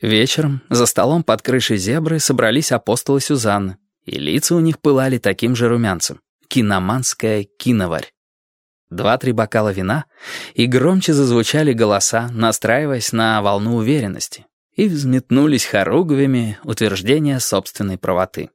Вечером за столом под крышей зебры собрались апостолы Сюзанны, и лица у них пылали таким же румянцем. Киноманская киноварь. Два-три бокала вина, и громче зазвучали голоса, настраиваясь на волну уверенности, и взметнулись хоругвями утверждения собственной правоты.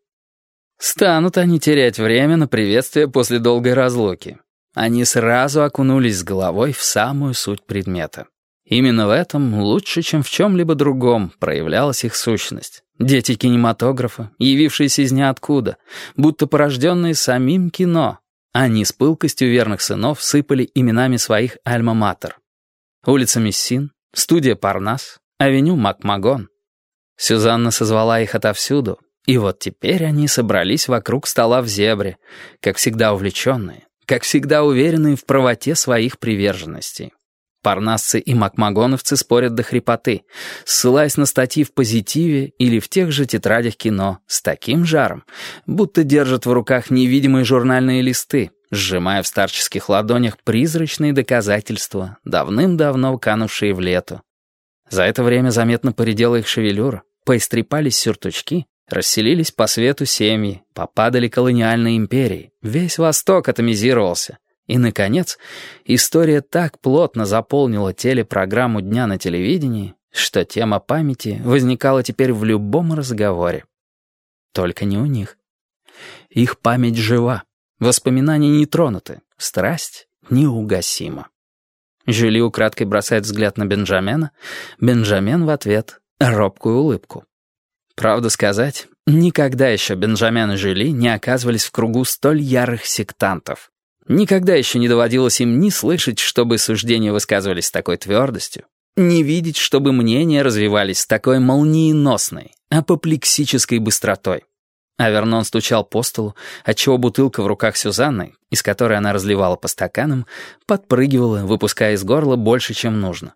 Станут они терять время на приветствие после долгой разлуки. Они сразу окунулись с головой в самую суть предмета. Именно в этом, лучше, чем в чем-либо другом, проявлялась их сущность. Дети кинематографа, явившиеся из ниоткуда, будто порожденные самим кино. Они с пылкостью верных сынов сыпали именами своих альма-матер. Улица Мессин, студия Парнас, авеню Макмагон. Сюзанна созвала их отовсюду, и вот теперь они собрались вокруг стола в зебре, как всегда увлеченные, как всегда уверенные в правоте своих приверженностей. Парнасцы и макмагоновцы спорят до хрипоты, ссылаясь на статьи в позитиве или в тех же тетрадях кино с таким жаром, будто держат в руках невидимые журнальные листы, сжимая в старческих ладонях призрачные доказательства, давным-давно канувшие в лету. За это время заметно поредела их шевелюра, поистрепались сюртучки, расселились по свету семьи, попадали колониальные империи, весь Восток атомизировался, и, наконец, история так плотно заполнила телепрограмму дня на телевидении, что тема памяти возникала теперь в любом разговоре. Только не у них. Их память жива, воспоминания не тронуты, страсть неугасима. Жюли украдкой бросает взгляд на Бенджамена, Бенджамен в ответ — робкую улыбку. Правда сказать, никогда еще Бенджамен и Жюли не оказывались в кругу столь ярых сектантов. Никогда еще не доводилось им ни слышать, чтобы суждения высказывались с такой твердостью, ни видеть, чтобы мнения развивались с такой молниеносной, апоплексической быстротой. Авернон стучал по столу, отчего бутылка в руках Сюзанны, из которой она разливала по стаканам, подпрыгивала, выпуская из горла больше, чем нужно.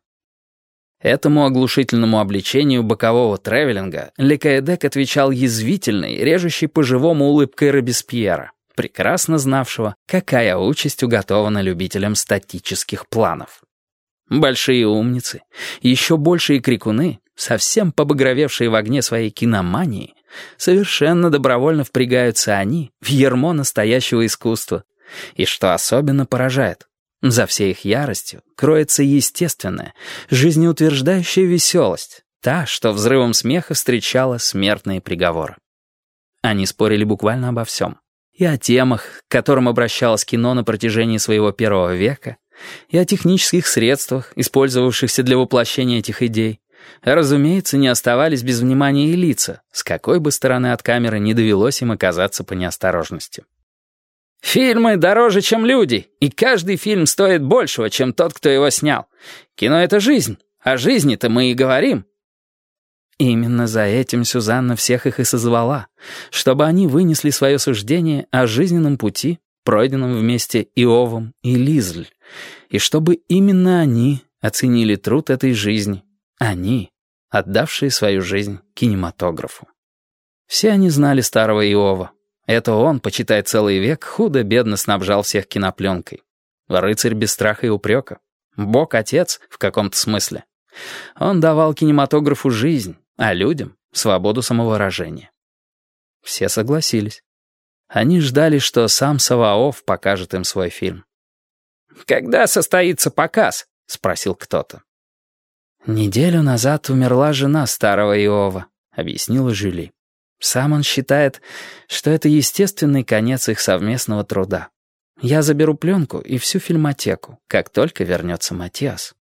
Этому оглушительному обличению бокового тревелинга Лекаэдек отвечал язвительной, режущей по-живому улыбкой Робеспьера прекрасно знавшего, какая участь уготована любителям статических планов. Большие умницы, еще большие крикуны, совсем побагровевшие в огне своей киномании, совершенно добровольно впрягаются они в ермо настоящего искусства. И что особенно поражает, за всей их яростью кроется естественная, жизнеутверждающая веселость, та, что взрывом смеха встречала смертные приговоры. Они спорили буквально обо всем и о темах, к которым обращалось кино на протяжении своего первого века, и о технических средствах, использовавшихся для воплощения этих идей. разумеется, не оставались без внимания и лица, с какой бы стороны от камеры не довелось им оказаться по неосторожности. «Фильмы дороже, чем люди, и каждый фильм стоит большего, чем тот, кто его снял. Кино — это жизнь, о жизни-то мы и говорим», Именно за этим Сюзанна всех их и созвала, чтобы они вынесли свое суждение о жизненном пути, пройденном вместе Иовом и Лизль, и чтобы именно они оценили труд этой жизни, они, отдавшие свою жизнь кинематографу. Все они знали старого Иова. Это он, почитай целый век, худо-бедно снабжал всех кинопленкой. Рыцарь без страха и упрека. Бог-отец в каком-то смысле. Он давал кинематографу жизнь, а людям — свободу самовыражения. Все согласились. Они ждали, что сам Саваоф покажет им свой фильм. «Когда состоится показ?» — спросил кто-то. «Неделю назад умерла жена старого Иова», — объяснила Жюли. «Сам он считает, что это естественный конец их совместного труда. Я заберу пленку и всю фильмотеку, как только вернется Матиас».